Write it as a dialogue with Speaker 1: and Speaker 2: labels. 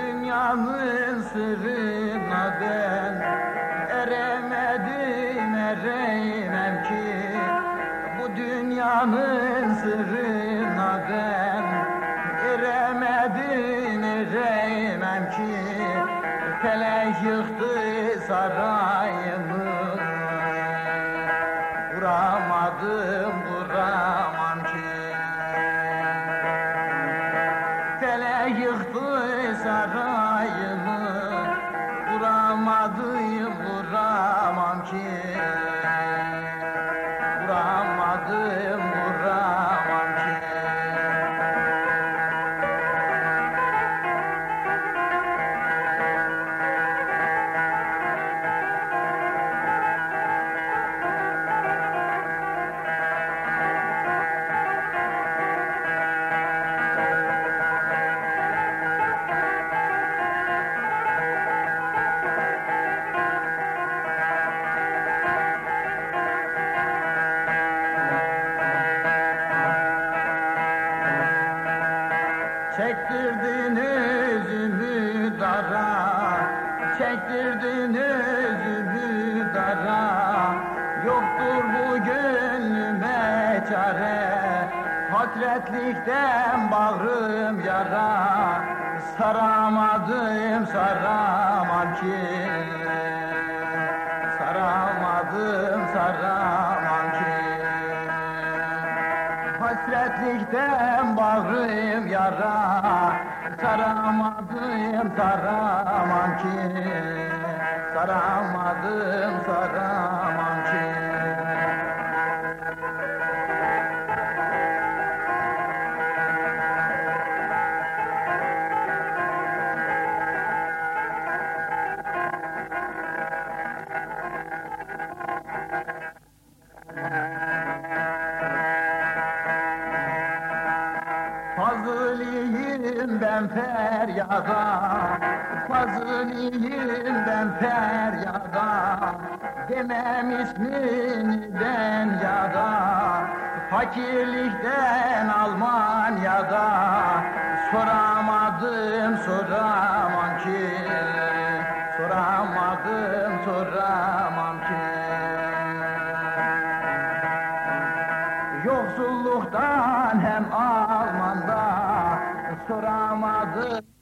Speaker 1: Dünyanın sırrına ben eremedim eremem Vuramadım vuramam ki Çektirdin özümü dara Çektirdin özümü dara. Yoktur bu gönlüme çare Hasretlikten bağrım yara. Saramadım saramam ki Hasretlikten bağrım yara Saramadım saramam ki Fazılıyım ben feryada. Fazılıyım ben feryada. Demem ismini ben yada? Fakirlikten Almanya'da. Soramadım soramam ki. Soramadım soramam ki. Yoksulluktan hem Alman'da soramadım